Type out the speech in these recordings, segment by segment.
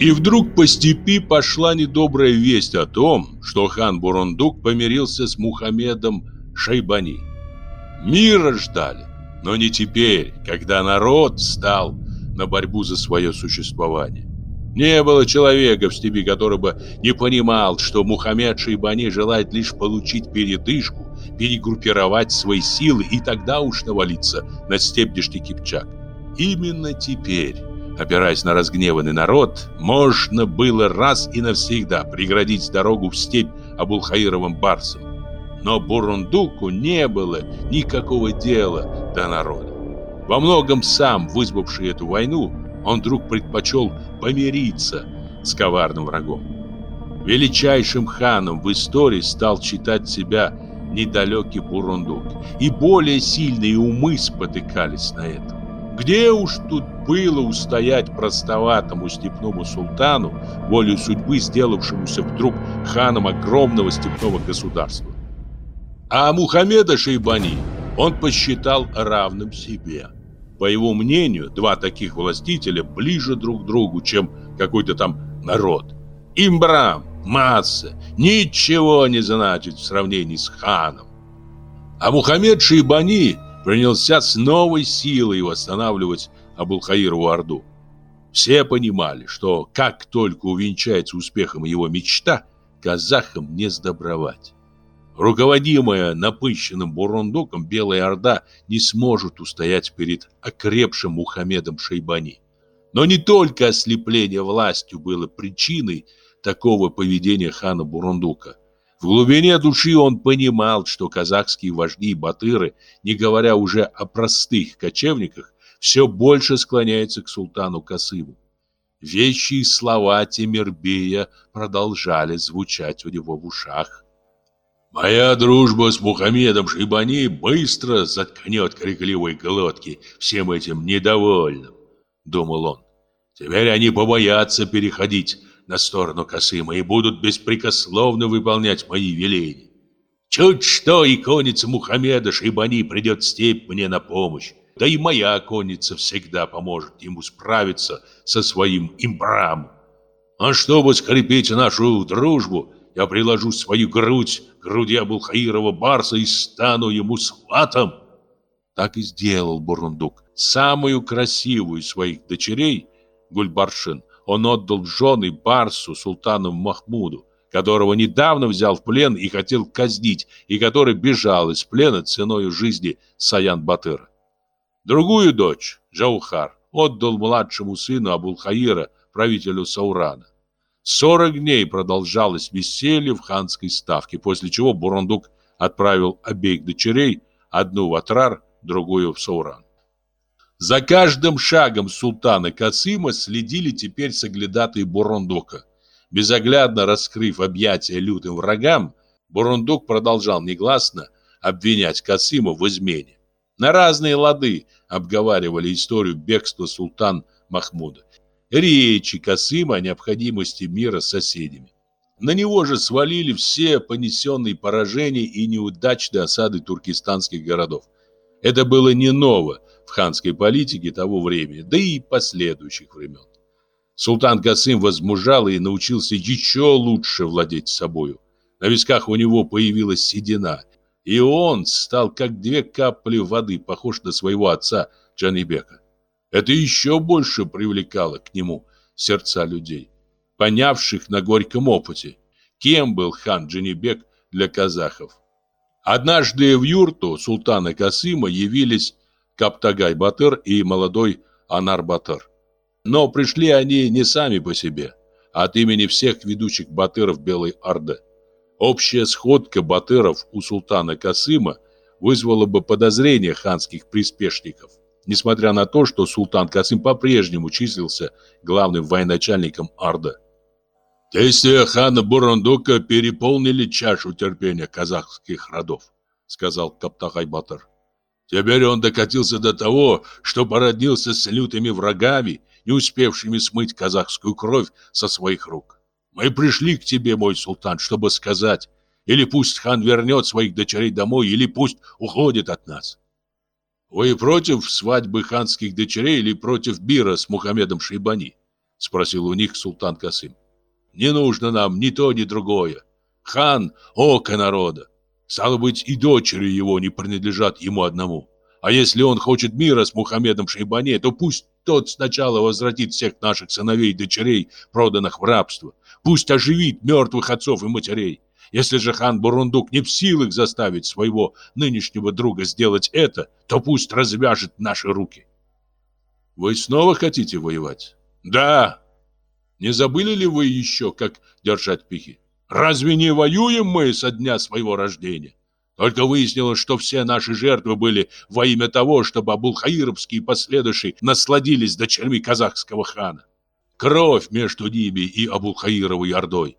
И вдруг по степи пошла недобрая весть о том, что хан Бурундук помирился с Мухаммедом Шайбани. Мира ждали, но не теперь, когда народ встал на борьбу за свое существование. Не было человека в степи, который бы не понимал, что Мухаммед Шайбани желает лишь получить передышку, перегруппировать свои силы и тогда уж навалиться на степь Кипчак. Именно теперь опираясь на разгневанный народ, можно было раз и навсегда преградить дорогу в степь Абулхаировым барсам. Но Бурундуку не было никакого дела до народа. Во многом сам, вызвавший эту войну, он вдруг предпочел помириться с коварным врагом. Величайшим ханом в истории стал читать себя недалекий Бурундук, и более сильные умы спотыкались на этом. Где уж тут было устоять простоватому степному султану, волю судьбы, сделавшемуся вдруг ханом огромного степного государства? А Мухаммеда Шейбани он посчитал равным себе. По его мнению, два таких властителя ближе друг к другу, чем какой-то там народ. Имбрам, масса, ничего не значит в сравнении с ханом. А Мухаммед Шейбани – принялся с новой силой восстанавливать Абулхаирову Орду. Все понимали, что как только увенчается успехом его мечта, казахам не сдобровать. Руководимая напыщенным бурундуком Белая Орда не сможет устоять перед окрепшим Мухаммедом Шейбани. Но не только ослепление властью было причиной такого поведения хана Бурундука – в глубине души он понимал, что казахские вожди и батыры, не говоря уже о простых кочевниках, все больше склоняются к султану Касыму. Вещи и слова Тимирбея продолжали звучать у него в ушах. «Моя дружба с Мухаммедом Шибани быстро заткнет крикливой глотки всем этим недовольным», — думал он. «Теперь они побоятся переходить на сторону Касыма и будут беспрекословно выполнять мои веления. Чуть что и конница Мухаммеда Шибани придет в степь мне на помощь. Да и моя конница всегда поможет ему справиться со своим имбрам. А чтобы скрепить нашу дружбу, я приложу свою грудь к груди Абулхаирова барса и стану ему сватом. Так и сделал Бурундук. Самую красивую из своих дочерей, Гульбаршин, он отдал в жены Барсу, султану Махмуду, которого недавно взял в плен и хотел казнить, и который бежал из плена ценой жизни Саян-Батыра. Другую дочь, Джаухар, отдал младшему сыну Абулхаира, правителю Саурана. 40 дней продолжалось веселье в ханской ставке, после чего Бурундук отправил обеих дочерей, одну в Атрар, другую в Сауран. За каждым шагом султана Касыма следили теперь соглядатые Бурундука. Безоглядно раскрыв объятия лютым врагам, Бурундук продолжал негласно обвинять Касыма в измене. На разные лады обговаривали историю бегства султан Махмуда. Речи Касыма о необходимости мира с соседями. На него же свалили все понесенные поражения и неудачные осады туркестанских городов. Это было не ново – в ханской политике того времени, да и последующих времен. Султан Касым возмужал и научился еще лучше владеть собою. На висках у него появилась седина, и он стал как две капли воды похож на своего отца Джанибека. Это еще больше привлекало к нему сердца людей, понявших на горьком опыте, кем был хан Джанибек для казахов. Однажды в юрту султана Касыма явились Каптагай-Батыр и молодой Анар-Батыр. Но пришли они не сами по себе, а от имени всех ведущих батыров Белой Орды. Общая сходка батыров у султана Касыма вызвала бы подозрения ханских приспешников. Несмотря на то, что султан Касым по-прежнему числился главным военачальником Орды. «Действия хана Бурандука переполнили чашу терпения казахских родов», — сказал Каптагай-Батыр. Теперь он докатился до того, что породнился с лютыми врагами, не успевшими смыть казахскую кровь со своих рук. Мы пришли к тебе, мой султан, чтобы сказать, или пусть хан вернет своих дочерей домой, или пусть уходит от нас. Вы против свадьбы ханских дочерей или против бира с Мухаммедом Шейбани? Спросил у них султан Касым. Не нужно нам ни то, ни другое. Хан – око народа. Стало быть, и дочери его не принадлежат ему одному. А если он хочет мира с Мухаммедом Шейбане, то пусть тот сначала возвратит всех наших сыновей и дочерей, проданных в рабство. Пусть оживит мертвых отцов и матерей. Если же хан Бурундук не в силах заставить своего нынешнего друга сделать это, то пусть развяжет наши руки. Вы снова хотите воевать? Да. Не забыли ли вы еще, как держать пихи? Разве не воюем мы со дня своего рождения? Только выяснилось, что все наши жертвы были во имя того, чтобы абулхаировские последующие насладились дочерьми казахского хана. Кровь между ними и Абулхаировой ордой.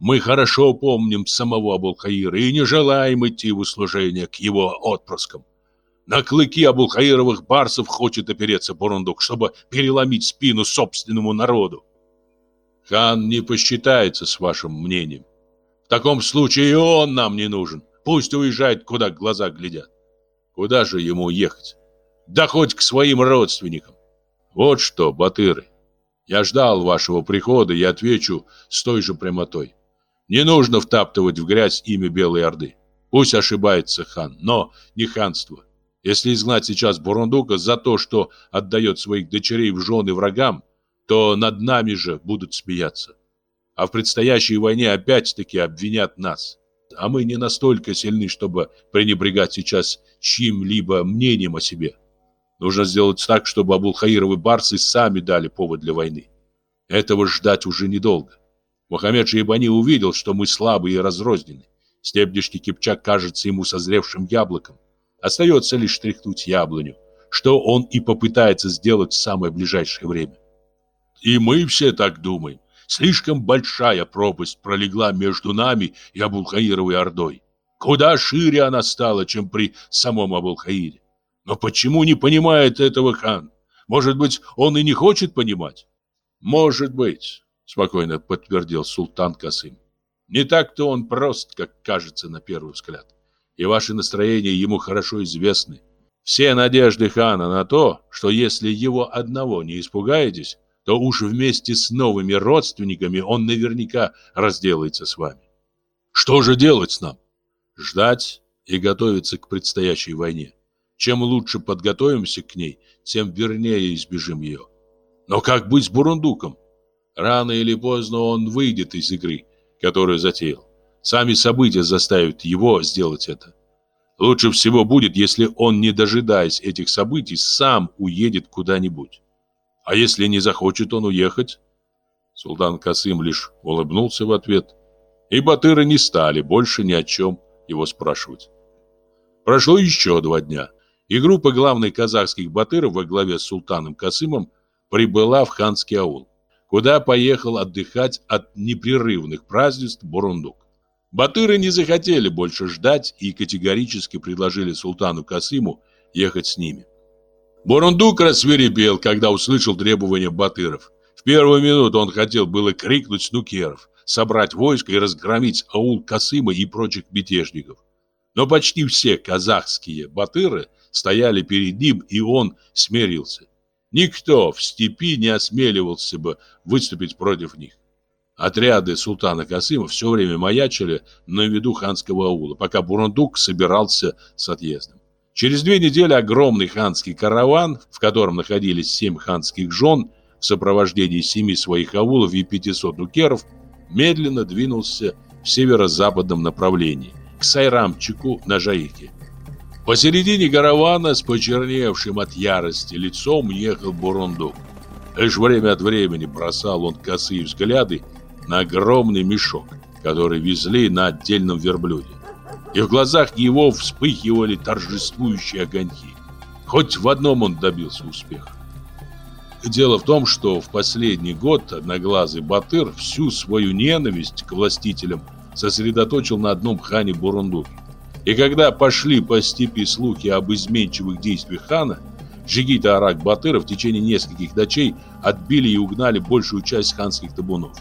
Мы хорошо помним самого Абулхаира и не желаем идти в услужение к его отпрыскам. На клыки Абулхаировых барсов хочет опереться Бурундук, чтобы переломить спину собственному народу. Хан не посчитается с вашим мнением. В таком случае и он нам не нужен. Пусть уезжает, куда глаза глядят. Куда же ему ехать? Да хоть к своим родственникам. Вот что, батыры. Я ждал вашего прихода и отвечу с той же прямотой. Не нужно втаптывать в грязь имя Белой Орды. Пусть ошибается хан, но не ханство. Если изгнать сейчас Бурундука за то, что отдает своих дочерей в жены врагам, то над нами же будут смеяться а в предстоящей войне опять-таки обвинят нас. А мы не настолько сильны, чтобы пренебрегать сейчас чьим-либо мнением о себе. Нужно сделать так, чтобы Абулхаировы барсы сами дали повод для войны. Этого ждать уже недолго. Мухаммед Шейбани увидел, что мы слабы и разрознены. Степнишки Кипчак кажется ему созревшим яблоком. Остается лишь тряхнуть яблоню, что он и попытается сделать в самое ближайшее время. И мы все так думаем. Слишком большая пропасть пролегла между нами и Абулхаировой Ордой. Куда шире она стала, чем при самом Абулхаире. Но почему не понимает этого хан? Может быть, он и не хочет понимать? Может быть, спокойно подтвердил султан Касым. Не так-то он прост, как кажется на первый взгляд. И ваши настроения ему хорошо известны. Все надежды хана на то, что если его одного не испугаетесь, то уж вместе с новыми родственниками он наверняка разделается с вами. Что же делать с нам? Ждать и готовиться к предстоящей войне. Чем лучше подготовимся к ней, тем вернее избежим ее. Но как быть с Бурундуком? Рано или поздно он выйдет из игры, которую затеял. Сами события заставят его сделать это. Лучше всего будет, если он, не дожидаясь этих событий, сам уедет куда-нибудь. А если не захочет он уехать? Султан Касым лишь улыбнулся в ответ. И батыры не стали больше ни о чем его спрашивать. Прошло еще два дня, и группа главных казахских батыров во главе с султаном Касымом прибыла в ханский аул, куда поехал отдыхать от непрерывных празднеств Бурундук. Батыры не захотели больше ждать и категорически предложили султану Касыму ехать с ними. Бурундук рассверепел, когда услышал требования Батыров. В первую минуту он хотел было крикнуть снукеров, собрать войско и разгромить аул Касыма и прочих мятежников. Но почти все казахские батыры стояли перед ним, и он смирился. Никто в степи не осмеливался бы выступить против них. Отряды султана Касыма все время маячили на виду ханского аула, пока Бурундук собирался с отъездом. Через две недели огромный ханский караван, в котором находились семь ханских жен в сопровождении семи своих аулов и 500 нукеров, медленно двинулся в северо-западном направлении, к Сайрамчику на Жаике. Посередине каравана с почерневшим от ярости лицом ехал бурундук. Лишь время от времени бросал он косые взгляды на огромный мешок, который везли на отдельном верблюде и в глазах его вспыхивали торжествующие огоньки. Хоть в одном он добился успеха. Дело в том, что в последний год одноглазый Батыр всю свою ненависть к властителям сосредоточил на одном хане Бурундуке. И когда пошли по степи слухи об изменчивых действиях хана, Жигита Арак Батыра в течение нескольких ночей отбили и угнали большую часть ханских табунов.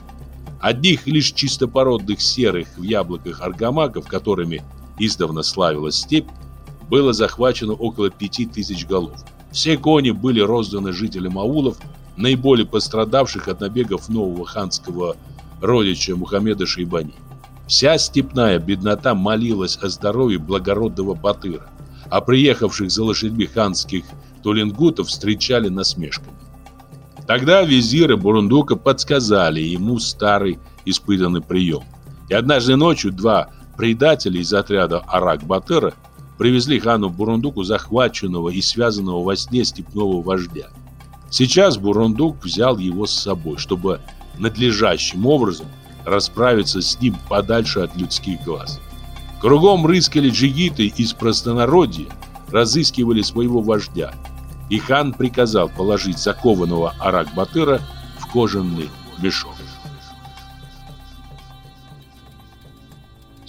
Одних лишь чистопородных серых в яблоках аргамаков, которыми издавна славилась степь, было захвачено около 5000 голов. Все кони были розданы жителям аулов, наиболее пострадавших от набегов нового ханского родича Мухаммеда Шейбани. Вся степная беднота молилась о здоровье благородного батыра, а приехавших за лошадьми ханских тулингутов встречали насмешками. Тогда визиры Бурундука подсказали ему старый испытанный прием. И однажды ночью два предатели из отряда Арак-Батыра привезли хану Бурундуку захваченного и связанного во сне степного вождя. Сейчас Бурундук взял его с собой, чтобы надлежащим образом расправиться с ним подальше от людских глаз. Кругом рыскали джигиты из простонародья, разыскивали своего вождя. И хан приказал положить закованного Арак-Батыра в кожаный мешок.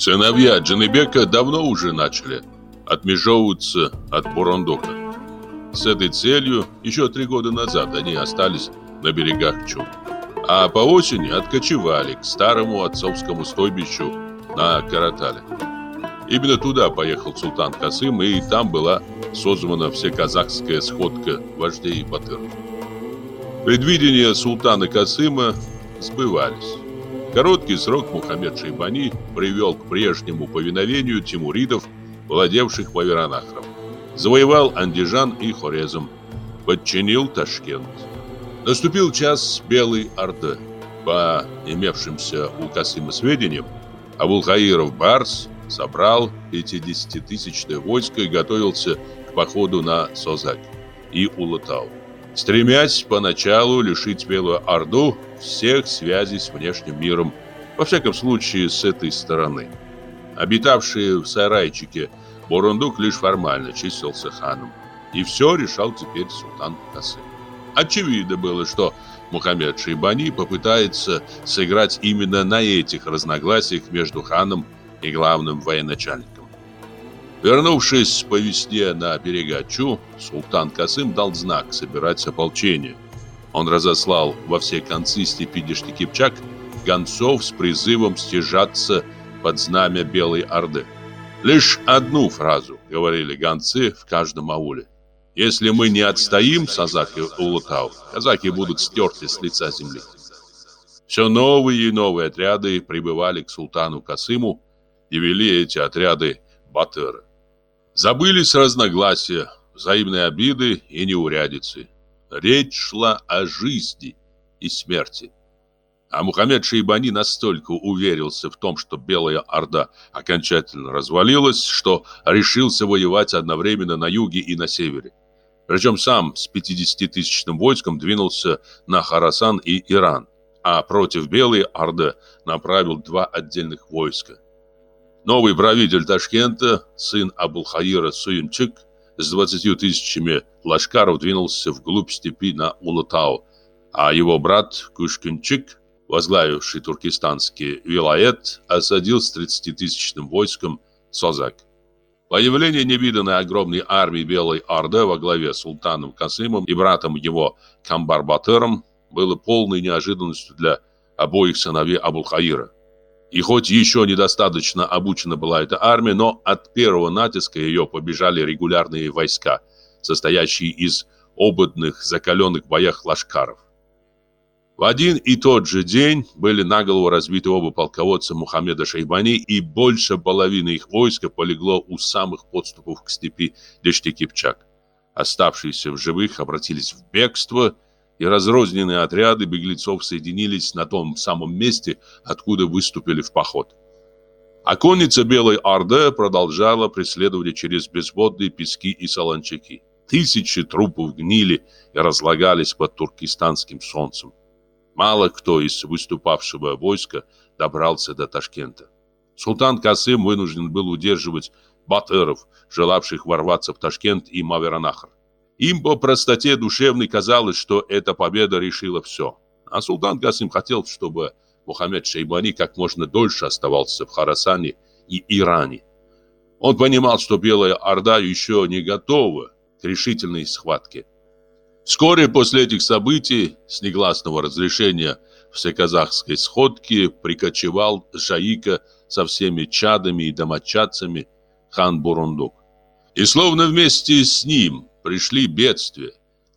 Сыновья Джанибека давно уже начали отмежевываться от Бурундука. С этой целью еще три года назад они остались на берегах Чу, а по осени откочевали к старому отцовскому стойбищу на Каратале. Именно туда поехал султан Касым, и там была созвана всеказахская сходка вождей и батыр. Предвидения султана Касыма сбывались короткий срок Мухаммед Шейбани привел к прежнему повиновению тимуридов, владевших Вавиранахром. Завоевал Андижан и Хорезм. Подчинил Ташкент. Наступил час Белой Орды. По имевшимся у Касыма сведениям, Абулхаиров Барс собрал 50-тысячное войско и готовился к походу на Созак и Улатау стремясь поначалу лишить Белую Орду всех связей с внешним миром, во всяком случае с этой стороны. Обитавший в сарайчике Бурундук лишь формально числился ханом, и все решал теперь султан Касым. Очевидно было, что Мухаммед Шейбани попытается сыграть именно на этих разногласиях между ханом и главным военачальником. Вернувшись по весне на берега Чу, султан Касым дал знак собирать ополчение. Он разослал во все концы степи Дештекипчак гонцов с призывом стяжаться под знамя Белой Орды. Лишь одну фразу говорили гонцы в каждом ауле. «Если мы не отстоим, Сазак и Улутау, казаки будут стерты с лица земли». Все новые и новые отряды прибывали к султану Касыму и вели эти отряды Батыры. Забылись разногласия, взаимные обиды и неурядицы. Речь шла о жизни и смерти. А Мухаммед Шейбани настолько уверился в том, что Белая Орда окончательно развалилась, что решился воевать одновременно на юге и на севере. Причем сам с 50-тысячным войском двинулся на Харасан и Иран, а против Белой Орды направил два отдельных войска – Новый правитель Ташкента, сын Абулхаира Суинчик, с 20 тысячами лашкаров двинулся вглубь степи на Улатау, а его брат Кушкинчик, возглавивший туркестанский вилает, осадил с 30-тысячным войском Созак. Появление невиданной огромной армии Белой Орды во главе с султаном Касымом и братом его Камбарбатером было полной неожиданностью для обоих сыновей Абулхаира. И хоть еще недостаточно обучена была эта армия, но от первого натиска ее побежали регулярные войска, состоящие из опытных, закаленных в боях лашкаров. В один и тот же день были наголову разбиты оба полководца Мухаммеда Шейбани, и больше половины их войска полегло у самых подступов к степи Дешти-Кипчак. Оставшиеся в живых обратились в бегство – и разрозненные отряды беглецов соединились на том самом месте, откуда выступили в поход. А конница Белой Орды продолжала преследование через безводные пески и солончаки. Тысячи трупов гнили и разлагались под туркестанским солнцем. Мало кто из выступавшего войска добрался до Ташкента. Султан Касым вынужден был удерживать батыров, желавших ворваться в Ташкент и Маверанахр. Им по простоте душевной казалось, что эта победа решила все. А султан Гасим хотел, чтобы Мухаммед Шейбани как можно дольше оставался в Харасане и Иране. Он понимал, что Белая Орда еще не готова к решительной схватке. Вскоре после этих событий, с негласного разрешения всеказахской сходки, прикочевал Шаика со всеми чадами и домочадцами хан Бурундук. И словно вместе с ним пришли бедствия.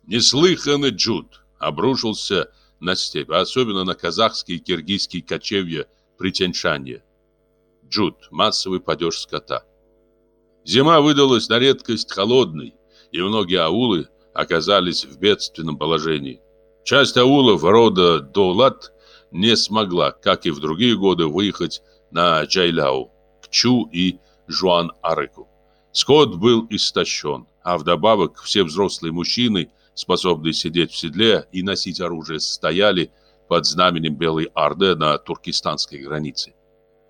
Неслыханный джуд обрушился на степь, особенно на казахские и киргизские кочевья при Тяньшане. Джуд – массовый падеж скота. Зима выдалась на редкость холодной, и многие аулы оказались в бедственном положении. Часть аулов рода Доулат не смогла, как и в другие годы, выехать на Джайляу, Кчу и Жуан-Арыку. Скот был истощен а вдобавок все взрослые мужчины, способные сидеть в седле и носить оружие, стояли под знаменем Белой Орды на туркестанской границе.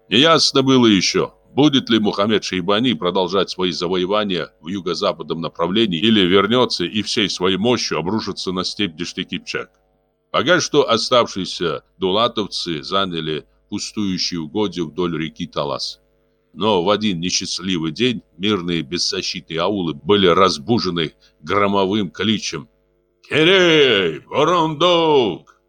Неясно было еще, будет ли Мухаммед Шейбани продолжать свои завоевания в юго-западном направлении или вернется и всей своей мощью обрушится на степь Дештекипчак. Пока что оставшиеся дулатовцы заняли пустующие угодья вдоль реки Талас. Но в один несчастливый день мирные беззащитные аулы были разбужены громовым кличем. «Кирей! Ворондук!»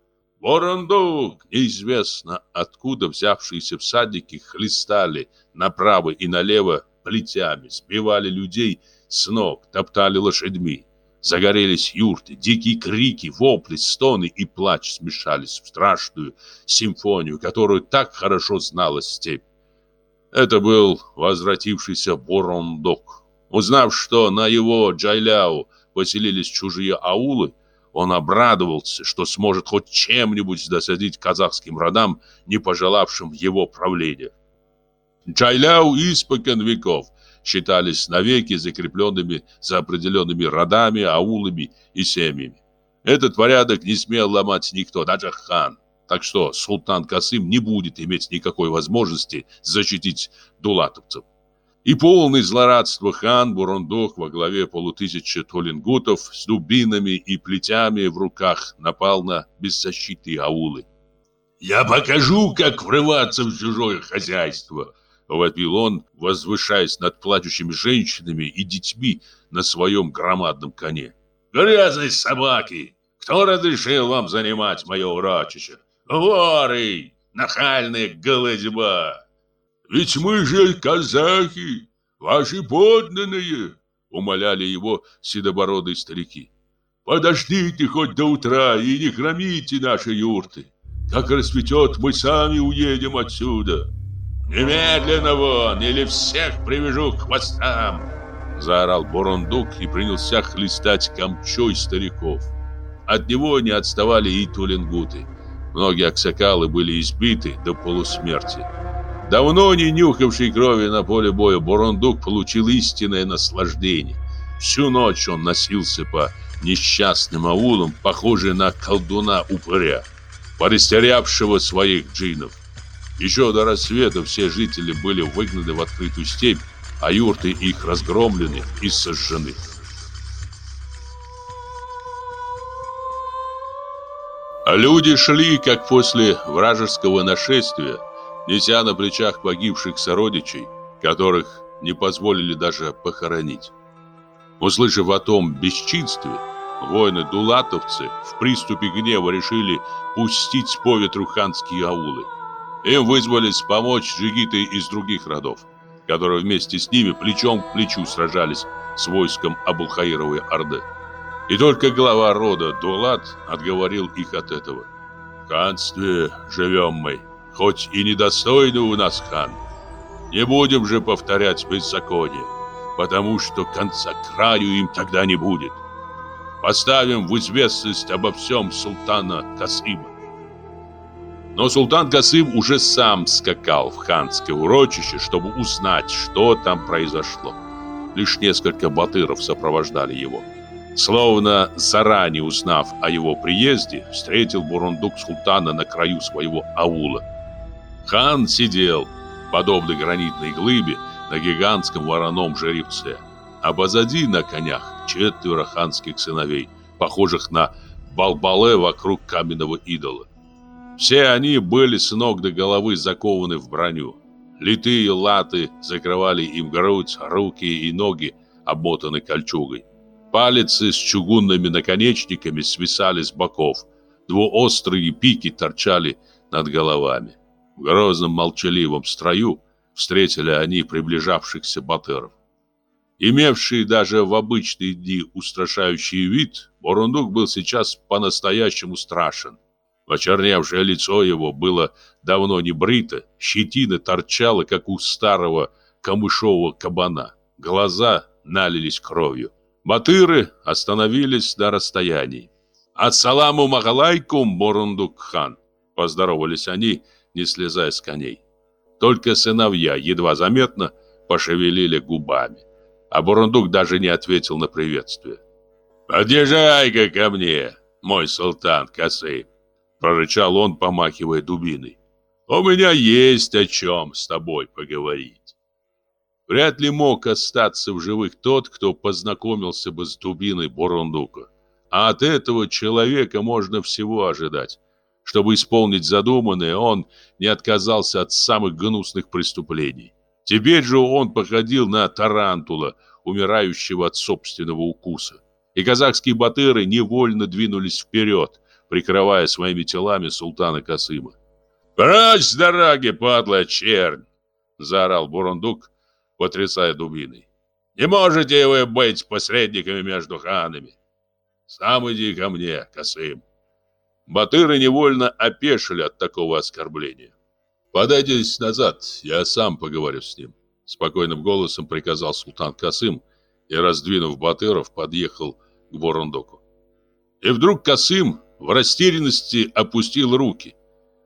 Ворондук, неизвестно откуда взявшиеся всадники, хлестали направо и налево плетями, сбивали людей с ног, топтали лошадьми. Загорелись юрты, дикие крики, вопли, стоны и плач смешались в страшную симфонию, которую так хорошо знала степь. Это был возвратившийся Ворондок. Узнав, что на его Джайляу поселились чужие аулы, он обрадовался, что сможет хоть чем-нибудь досадить казахским родам, не пожелавшим его правления. Джайляу испокон веков считались навеки закрепленными за определенными родами, аулами и семьями. Этот порядок не смел ломать никто, даже хан. Так что султан Касым не будет иметь никакой возможности защитить дулатовцев. И полный злорадства хан Бурундук во главе полутысячи толингутов с дубинами и плетями в руках напал на беззащитные аулы. «Я покажу, как врываться в чужое хозяйство!» — вопил он, возвышаясь над плачущими женщинами и детьми на своем громадном коне. «Грязные собаки! Кто разрешил вам занимать мое урочище? воры, нахальная голодьба. Ведь мы же казахи, ваши подданные, умоляли его седобородые старики. Подождите хоть до утра и не громите наши юрты. Как расцветет, мы сами уедем отсюда. Немедленно вон, или всех привяжу к хвостам. Заорал Бурундук и принялся хлестать камчой стариков. От него не отставали и туленгуты. Многие аксакалы были избиты до полусмерти. Давно не нюхавший крови на поле боя Бурундук получил истинное наслаждение. Всю ночь он носился по несчастным аулам, похожий на колдуна-упыря, порастерявшего своих джинов. Еще до рассвета все жители были выгнаны в открытую степь, а юрты их разгромлены и сожжены. Люди шли, как после вражеского нашествия, неся на плечах погибших сородичей, которых не позволили даже похоронить. Услышав о том бесчинстве, воины-дулатовцы в приступе гнева решили пустить по ветру ханские аулы. Им вызвались помочь джигиты из других родов, которые вместе с ними плечом к плечу сражались с войском Абулхаировой Орды. И только глава рода Дулат отговорил их от этого. «В ханстве живем мы, хоть и недостойны у нас хан. Не будем же повторять беззаконие, потому что конца краю им тогда не будет. Поставим в известность обо всем султана Касима». Но султан Касым уже сам скакал в ханское урочище, чтобы узнать, что там произошло. Лишь несколько батыров сопровождали его. Словно заранее узнав о его приезде, встретил Бурундук султана на краю своего аула. Хан сидел, подобно гранитной глыбе, на гигантском вороном жеребце, а позади на конях четверо ханских сыновей, похожих на балбале вокруг каменного идола. Все они были с ног до головы закованы в броню. Литые латы закрывали им грудь, руки и ноги, обмотаны кольчугой. Палицы с чугунными наконечниками свисали с боков. Двуострые пики торчали над головами. В грозном молчаливом строю встретили они приближавшихся батыров. Имевший даже в обычные дни устрашающий вид, Бурундук был сейчас по-настоящему страшен. Почерневшее лицо его было давно не брито, щетина торчала, как у старого камышового кабана. Глаза налились кровью. Батыры остановились до расстояний. «Ассаламу Магалайкум, Борундук-хан!» Поздоровались они, не слезая с коней. Только сыновья едва заметно пошевелили губами. А Бурундук даже не ответил на приветствие. «Подъезжай-ка ко мне, мой султан Касым!» Прорычал он, помахивая дубиной. «У меня есть о чем с тобой поговорить». Вряд ли мог остаться в живых тот, кто познакомился бы с дубиной Бурундука. А от этого человека можно всего ожидать. Чтобы исполнить задуманное, он не отказался от самых гнусных преступлений. Теперь же он походил на тарантула, умирающего от собственного укуса. И казахские батыры невольно двинулись вперед, прикрывая своими телами султана Касыма. «Прочь дороги, падла чернь!» – заорал Бурундук, потрясая дубиной. «Не можете вы быть посредниками между ханами! Сам иди ко мне, Косым!» Батыры невольно опешили от такого оскорбления. «Подайтесь назад, я сам поговорю с ним», — спокойным голосом приказал султан Касым и, раздвинув Батыров, подъехал к Бурундуку. И вдруг Касым в растерянности опустил руки.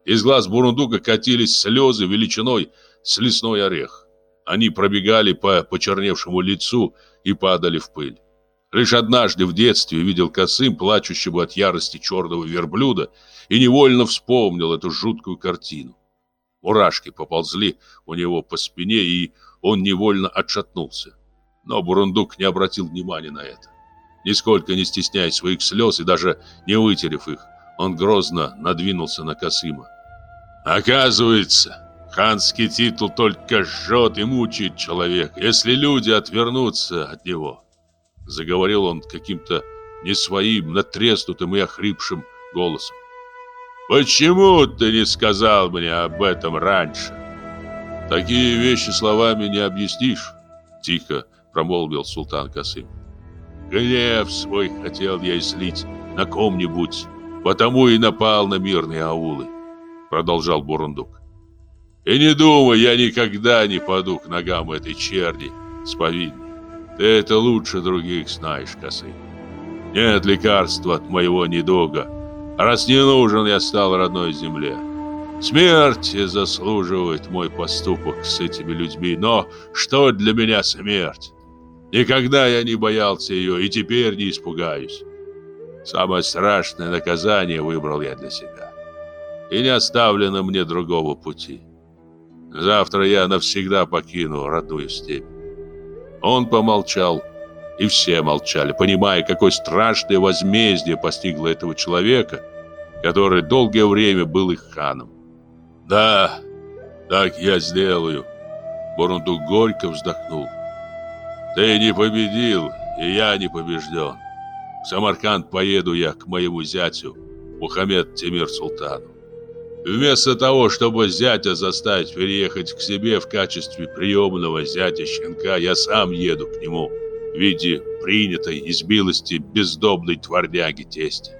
Из глаз Бурундука катились слезы величиной с лесной орех. Они пробегали по почерневшему лицу и падали в пыль. Лишь однажды в детстве видел косым, плачущего от ярости черного верблюда, и невольно вспомнил эту жуткую картину. Мурашки поползли у него по спине, и он невольно отшатнулся. Но Бурундук не обратил внимания на это. Нисколько не стесняясь своих слез и даже не вытерев их, он грозно надвинулся на Касыма. «Оказывается, Ханский титул только жжет и мучает человека, если люди отвернутся от него. Заговорил он каким-то не своим, натреснутым и охрипшим голосом. «Почему ты не сказал мне об этом раньше?» «Такие вещи словами не объяснишь», — тихо промолвил султан Касым. «Гнев свой хотел я излить на ком-нибудь, потому и напал на мирные аулы», — продолжал Бурундук. И не думай, я никогда не паду к ногам этой черни с повинной. Ты это лучше других знаешь, Косый. Нет лекарства от моего недуга. Раз не нужен я стал родной земле. Смерть заслуживает мой поступок с этими людьми, но что для меня смерть? Никогда я не боялся ее и теперь не испугаюсь. Самое страшное наказание выбрал я для себя. И не оставлено мне другого пути. Завтра я навсегда покину родную степь. Он помолчал, и все молчали, понимая, какое страшное возмездие постигло этого человека, который долгое время был их ханом. «Да, так я сделаю», — Бурундук горько вздохнул. «Ты не победил, и я не побежден. В Самарканд поеду я к моему зятю, Мухаммед Тимир Султану. Вместо того, чтобы зятя заставить переехать к себе в качестве приемного зятя щенка, я сам еду к нему в виде принятой из милости бездомной тварняги тести.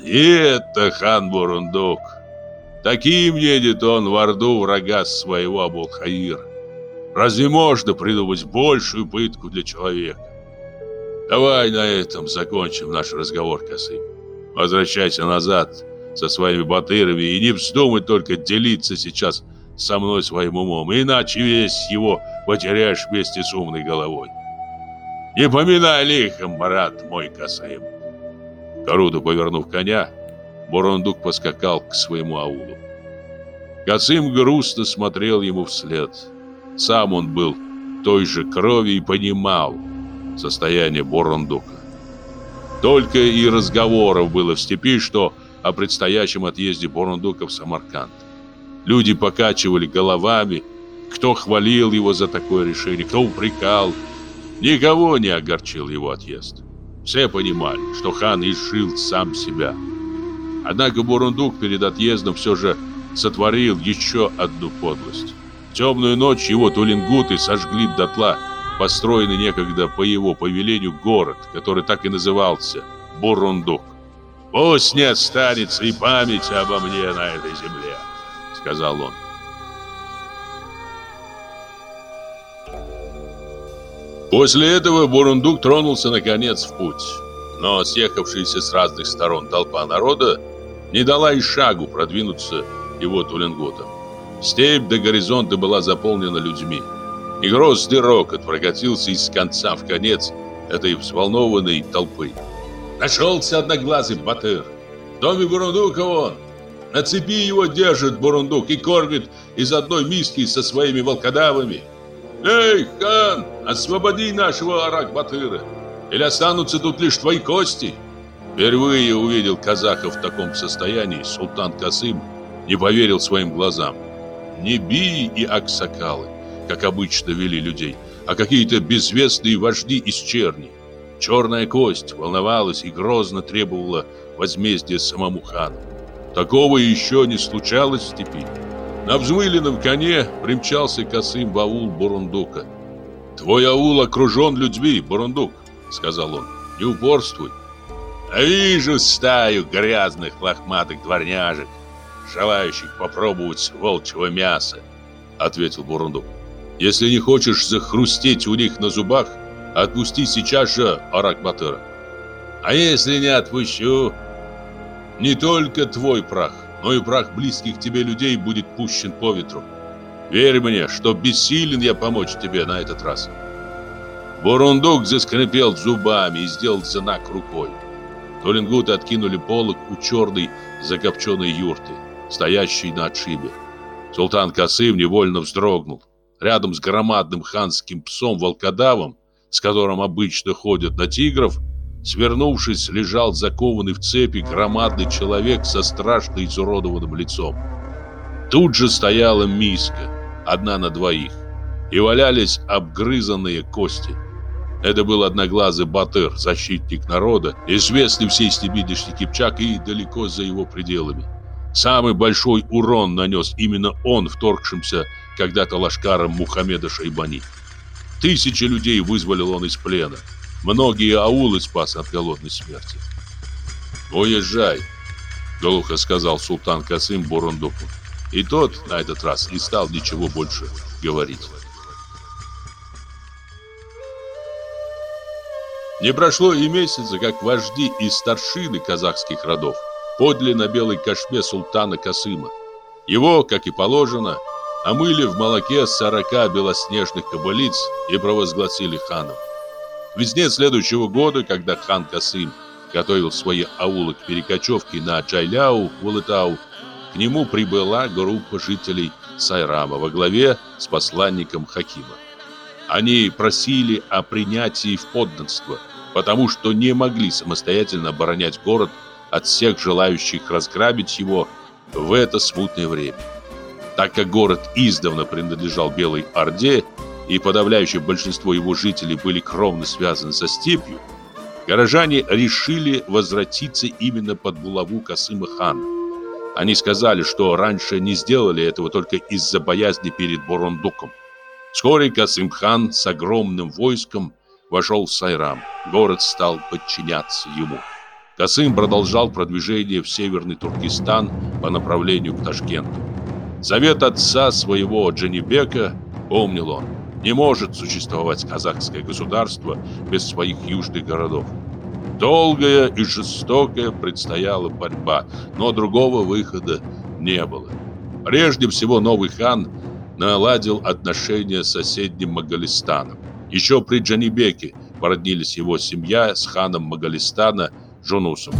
И это хан Бурундук. Таким едет он в Орду врага своего Абулхаира. Разве можно придумать большую пытку для человека? Давай на этом закончим наш разговор, Косым. Возвращайся назад. — со своими батырами и не вздумай только делиться сейчас со мной своим умом, иначе весь его потеряешь вместе с умной головой. Не поминай лихом, брат мой косым. Коруду, повернув коня, Бурундук поскакал к своему аулу. Косым грустно смотрел ему вслед. Сам он был той же крови и понимал состояние Бурундука. Только и разговоров было в степи, что о предстоящем отъезде Борнадука в Самарканд. Люди покачивали головами, кто хвалил его за такое решение, кто упрекал. Никого не огорчил его отъезд. Все понимали, что хан изжил сам себя. Однако Бурундук перед отъездом все же сотворил еще одну подлость. В темную ночь его тулингуты сожгли дотла построенный некогда по его повелению город, который так и назывался – Бурундук. Пусть не останется и память обо мне на этой земле, сказал он. После этого Бурундук тронулся наконец в путь. Но съехавшаяся с разных сторон толпа народа не дала и шагу продвинуться его туленготам. Степь до горизонта была заполнена людьми. И грозный рокот прокатился из конца в конец этой взволнованной толпы. Нашелся одноглазый батыр. В доме Бурундука он. На цепи его держит Бурундук и кормит из одной миски со своими волкодавами. Эй, хан, освободи нашего Арак-батыра, или останутся тут лишь твои кости. Впервые увидел казаха в таком состоянии султан Касым, не поверил своим глазам. Не бии и аксакалы, как обычно вели людей, а какие-то безвестные вожди из черни. Черная кость волновалась и грозно требовала возмездия самому хану. Такого еще не случалось в степи. На взмыленном коне примчался косым в аул Бурундука. «Твой аул окружен людьми, Бурундук», — сказал он. «Не упорствуй». А «Вижу стаю грязных лохматых дворняжек, желающих попробовать волчьего мяса», — ответил Бурундук. «Если не хочешь захрустеть у них на зубах, Отпусти сейчас же Аракбатыра. А если не отпущу, не только твой прах, но и прах близких тебе людей будет пущен по ветру. Верь мне, что бессилен я помочь тебе на этот раз. Бурундук заскрипел зубами и сделал знак рукой. Толингуты откинули полог у черной закопченной юрты, стоящей на отшибе. Султан Касым невольно вздрогнул. Рядом с громадным ханским псом-волкодавом с которым обычно ходят на тигров, свернувшись, лежал закованный в цепи громадный человек со страшно изуродованным лицом. Тут же стояла миска, одна на двоих, и валялись обгрызанные кости. Это был одноглазый Батыр, защитник народа, известный всей стебидишни Кипчак и далеко за его пределами. Самый большой урон нанес именно он вторгшимся когда-то лашкаром Мухаммеда Шайбани. Тысячи людей вызволил он из плена. Многие аулы спас от голодной смерти. «Уезжай!» – глухо сказал султан Касым Бурундуку. И тот на этот раз не стал ничего больше говорить. Не прошло и месяца, как вожди и старшины казахских родов подли на белой кашме султана Касыма. Его, как и положено, а омыли в молоке сорока белоснежных кобылиц и провозгласили ханом. Везде следующего года, когда хан Касым готовил свои аулы к перекочевке на Джайляу, Улытау, к нему прибыла группа жителей Сайрама во главе с посланником Хакима. Они просили о принятии в подданство, потому что не могли самостоятельно оборонять город от всех желающих разграбить его в это смутное время. Так как город издавна принадлежал Белой Орде, и подавляющее большинство его жителей были кровно связаны со степью, горожане решили возвратиться именно под булаву Касыма хана. Они сказали, что раньше не сделали этого только из-за боязни перед Бурундуком. Вскоре Касым-хан с огромным войском вошел в Сайрам. Город стал подчиняться ему. Касым продолжал продвижение в северный Туркестан по направлению к Ташкенту. Завет отца своего Дженебека помнил он. Не может существовать казахское государство без своих южных городов. Долгая и жестокая предстояла борьба, но другого выхода не было. Прежде всего новый хан наладил отношения с соседним Магалистаном. Еще при Джанибеке породнились его семья с ханом Магалистана Джунусом.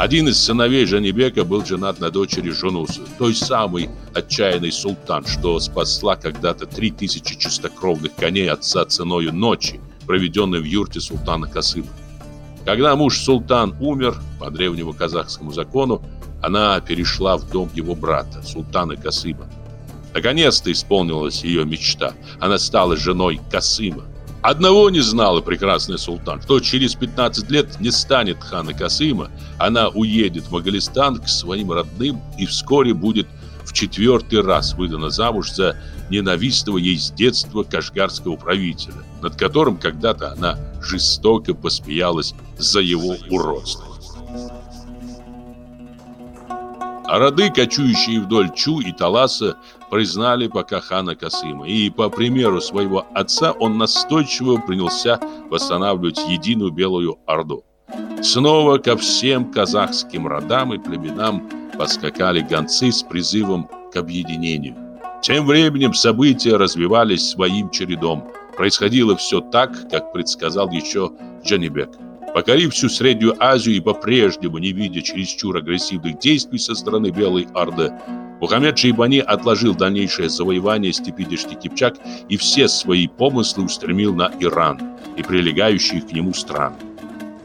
Один из сыновей Жанибека был женат на дочери Жунуса, той самой отчаянной султан, что спасла когда-то 3000 чистокровных коней отца ценою ночи, проведенной в юрте султана Касыма. Когда муж султан умер, по древнему казахскому закону, она перешла в дом его брата, султана Касыма. Наконец-то исполнилась ее мечта. Она стала женой Касыма. Одного не знала прекрасная султан, что через 15 лет не станет хана Касыма, она уедет в Магалистан к своим родным и вскоре будет в четвертый раз выдана замуж за ненавистного ей с детства кашгарского правителя, над которым когда-то она жестоко посмеялась за его уродство. А роды, кочующие вдоль Чу и Таласа, признали пока хана Касыма, и по примеру своего отца он настойчиво принялся восстанавливать единую Белую Орду. Снова ко всем казахским родам и племенам поскакали гонцы с призывом к объединению. Тем временем события развивались своим чередом. Происходило все так, как предсказал еще Джанибек. Покорив всю Среднюю Азию и по-прежнему не видя чересчур агрессивных действий со стороны Белой Орды, Мухаммед Шейбани отложил дальнейшее завоевание степи Дешти Кипчак и все свои помыслы устремил на Иран и прилегающие к нему страны.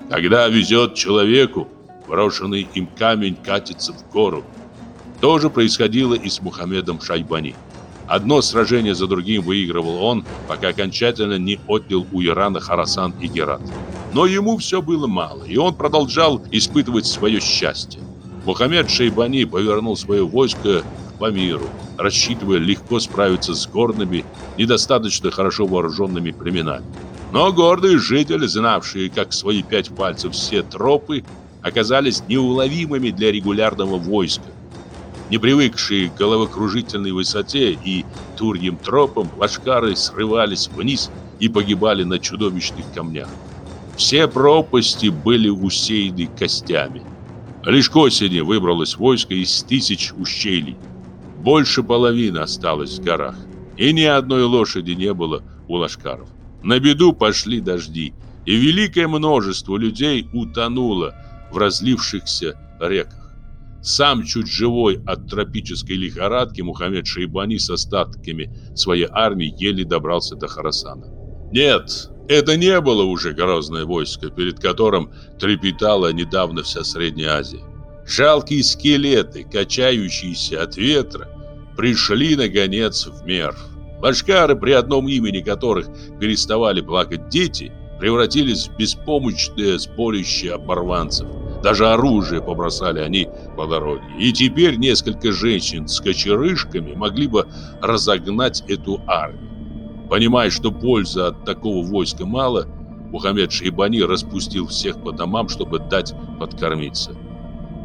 Когда везет человеку, брошенный им камень катится в гору. То же происходило и с Мухаммедом Шайбани. Одно сражение за другим выигрывал он, пока окончательно не отнял у Ирана Харасан и Герат. Но ему все было мало, и он продолжал испытывать свое счастье. Мухаммед Шейбани повернул свое войско по миру, рассчитывая легко справиться с горными, недостаточно хорошо вооруженными племенами. Но гордые жители, знавшие как свои пять пальцев все тропы, оказались неуловимыми для регулярного войска. Не привыкшие к головокружительной высоте и турьим тропам, лошкары срывались вниз и погибали на чудовищных камнях. Все пропасти были усеяны костями – Лишь к осени выбралось войско из тысяч ущелий. Больше половины осталось в горах. И ни одной лошади не было у лошкаров. На беду пошли дожди, и великое множество людей утонуло в разлившихся реках. Сам чуть живой от тропической лихорадки Мухаммед Шейбани с остатками своей армии еле добрался до Харасана. Нет, это не было уже грозное войско, перед которым трепетала недавно вся Средняя Азия. Жалкие скелеты, качающиеся от ветра, пришли, наконец, в Мерв. Башкары, при одном имени которых переставали плакать дети, превратились в беспомощное сборище оборванцев. Даже оружие побросали они по дороге. И теперь несколько женщин с кочерышками могли бы разогнать эту армию. Понимая, что пользы от такого войска мало, Мухаммед Шейбани распустил всех по домам, чтобы дать подкормиться.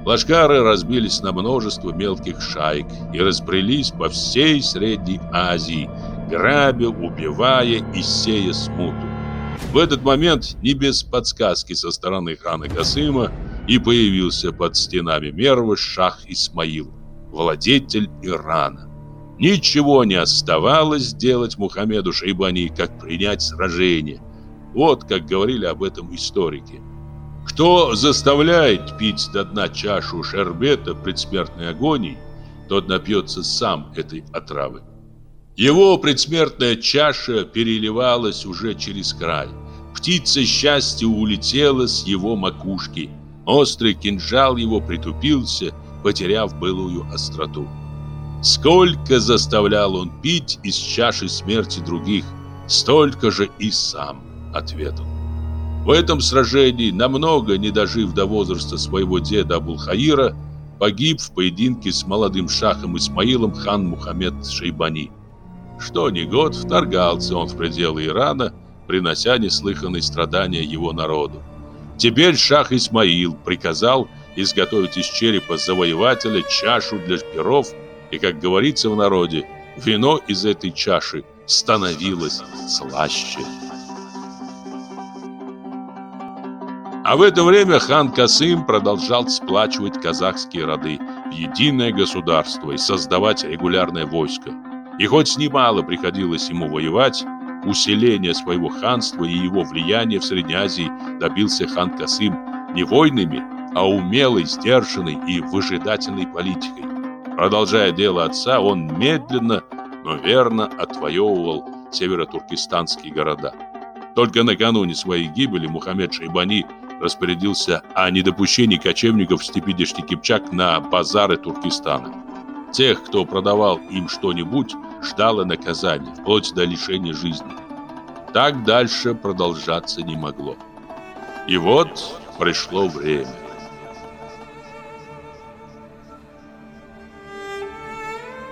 Лашкары разбились на множество мелких шайк и разбрелись по всей Средней Азии, грабя, убивая и сея смуту. В этот момент, не без подсказки со стороны хана Касыма, и появился под стенами Мервы шах Исмаил, владетель Ирана. Ничего не оставалось делать Мухаммеду Шайбани, как принять сражение. Вот как говорили об этом историки. Кто заставляет пить до дна чашу шербета предсмертной агонии, тот напьется сам этой отравы. Его предсмертная чаша переливалась уже через край. Птица счастья улетела с его макушки. Острый кинжал его притупился, потеряв былую остроту. Сколько заставлял он пить из чаши смерти других, столько же и сам ответил. В этом сражении, намного не дожив до возраста своего деда Абулхаира, погиб в поединке с молодым шахом Исмаилом хан Мухаммед Шейбани. Что ни год, вторгался он в пределы Ирана, принося неслыханные страдания его народу. Теперь шах Исмаил приказал изготовить из черепа завоевателя чашу для перов и, как говорится в народе, вино из этой чаши становилось слаще. А в это время хан Касым продолжал сплачивать казахские роды в единое государство и создавать регулярное войско. И хоть немало приходилось ему воевать, усиление своего ханства и его влияние в Средней Азии добился хан Касым не войнами, а умелой, сдержанной и выжидательной политикой. Продолжая дело отца, он медленно, но верно отвоевывал северо-туркестанские города. Только накануне своей гибели Мухаммед Шейбани распорядился о недопущении кочевников в степи Дешти-Кипчак на базары Туркестана. Тех, кто продавал им что-нибудь, ждало наказание, вплоть до лишения жизни. Так дальше продолжаться не могло. И вот пришло время.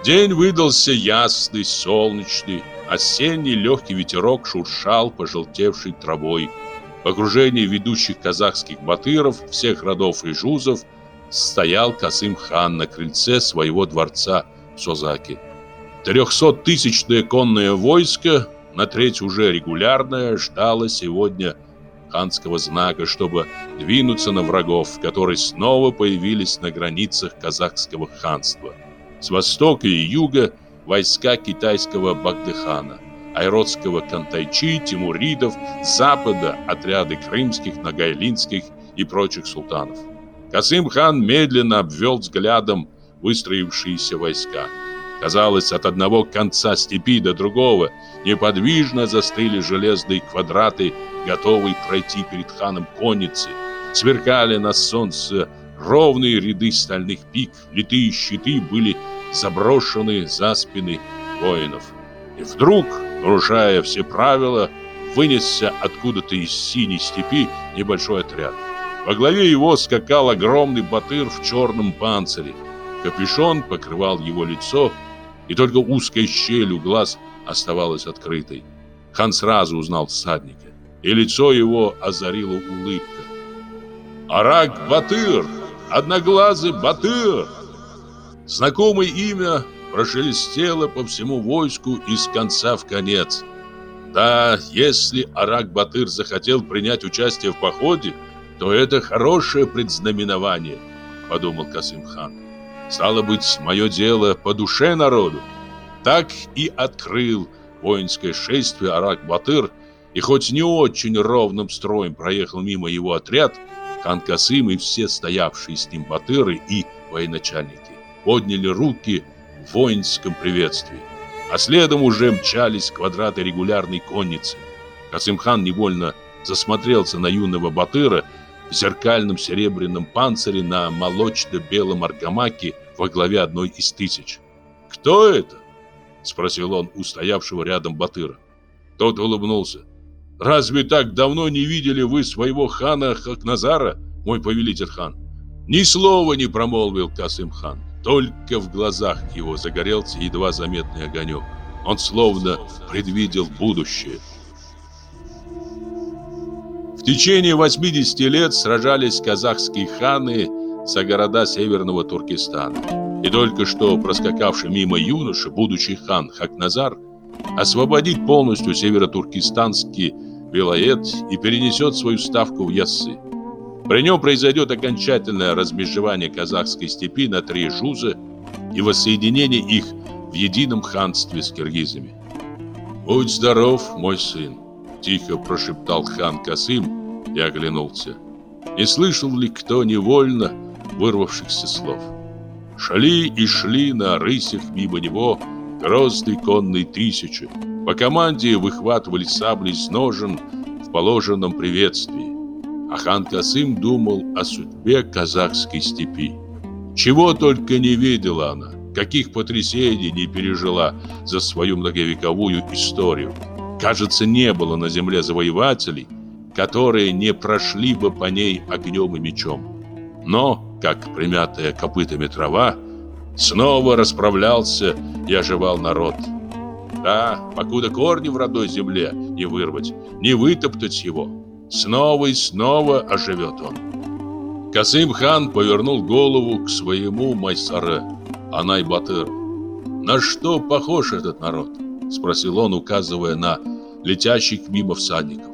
День выдался ясный, солнечный, осенний легкий ветерок шуршал пожелтевшей травой. В окружении ведущих казахских батыров, всех родов и жузов, стоял Касым хан на крыльце своего дворца в Созаке. Трехсоттысячное конное войско, на треть уже регулярное, ждало сегодня ханского знака, чтобы двинуться на врагов, которые снова появились на границах казахского ханства – с востока и юга войска китайского Багдыхана, айродского Кантайчи, Тимуридов, с запада отряды крымских, нагайлинских и прочих султанов. Касым хан медленно обвел взглядом выстроившиеся войска. Казалось, от одного конца степи до другого неподвижно застыли железные квадраты, готовые пройти перед ханом конницы. Сверкали на солнце Ровные ряды стальных пик, литые щиты были заброшены за спины воинов. И вдруг, нарушая все правила, вынесся откуда-то из синей степи небольшой отряд. Во главе его скакал огромный батыр в черном панцире. Капюшон покрывал его лицо, и только узкая щель у глаз оставалась открытой. Хан сразу узнал всадника, и лицо его озарило улыбка. «Арак-батыр!» одноглазый Батыр. Знакомое имя прошелестело по всему войску из конца в конец. Да, если Арак-Батыр захотел принять участие в походе, то это хорошее предзнаменование, подумал Касым-хан. Стало быть, мое дело по душе народу. Так и открыл воинское шествие Арак-Батыр, и хоть не очень ровным строем проехал мимо его отряд – Хан Касым и все стоявшие с ним батыры и военачальники подняли руки в воинском приветствии, а следом уже мчались квадраты регулярной конницы. Касымхан невольно засмотрелся на юного батыра в зеркальном серебряном панцире на молочно-белом аргамаке во главе одной из тысяч. «Кто это?» — спросил он у стоявшего рядом батыра. Тот улыбнулся. Разве так давно не видели вы своего хана Хакназара, мой повелитель хан? Ни слова не промолвил Касым хан. Только в глазах его загорелся едва заметный огонек. Он словно предвидел будущее. В течение 80 лет сражались казахские ханы за города северного Туркестана. И только что проскакавший мимо юноша, будущий хан Хакназар, освободить полностью северо-туркестанский Вилоэт и перенесет свою ставку в Яссы. При нем произойдет окончательное размежевание казахской степи на три жузы и воссоединение их в едином ханстве с киргизами. «Будь здоров, мой сын!» – тихо прошептал хан Касым и оглянулся. Не слышал ли кто невольно вырвавшихся слов? Шли и шли на рысях мимо него грозные конные тысячи – по команде выхватывали сабли с ножен в положенном приветствии. А хан Касым думал о судьбе казахской степи. Чего только не видела она, каких потрясений не пережила за свою многовековую историю. Кажется, не было на земле завоевателей, которые не прошли бы по ней огнем и мечом. Но, как примятая копытами трава, снова расправлялся и оживал народ – да, покуда корни в родной земле не вырвать, не вытоптать его, снова и снова оживет он. Касым хан повернул голову к своему майсаре, Анай Батыр. «На что похож этот народ?» – спросил он, указывая на летящих мимо всадников.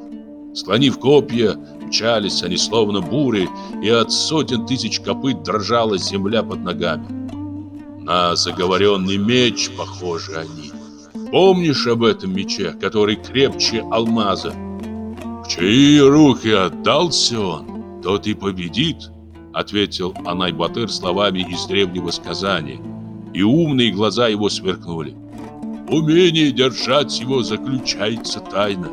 Склонив копья, мчались они словно бури, и от сотен тысяч копыт дрожала земля под ногами. На заговоренный меч похожи они – Помнишь об этом мече, который крепче алмаза? В чьи руки отдался он, тот и победит, ответил Анайбатыр словами из древнего сказания, и умные глаза его сверкнули. Умение держать его заключается тайна.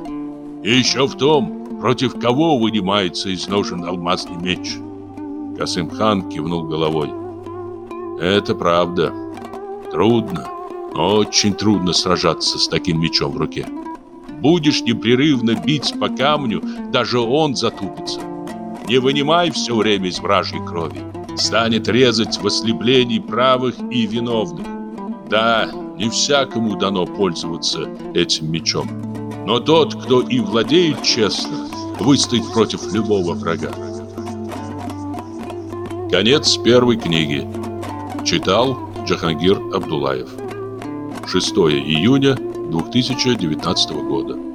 И еще в том, против кого вынимается из ножен алмазный меч. Касымхан кивнул головой. Это правда. Трудно. Очень трудно сражаться с таким мечом в руке. Будешь непрерывно бить по камню, даже он затупится. Не вынимай все время из вражьей крови. Станет резать в ослеплении правых и виновных. Да, не всякому дано пользоваться этим мечом. Но тот, кто и владеет честно, выстоит против любого врага. Конец первой книги. Читал Джахангир Абдулаев. 6 июня 2019 года.